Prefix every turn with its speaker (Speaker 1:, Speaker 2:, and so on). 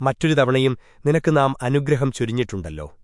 Speaker 1: മറ്റൊരു തവണയും നിനക്ക് നാം അനുഗ്രഹം ചൊരിഞ്ഞിട്ടുണ്ടല്ലോ.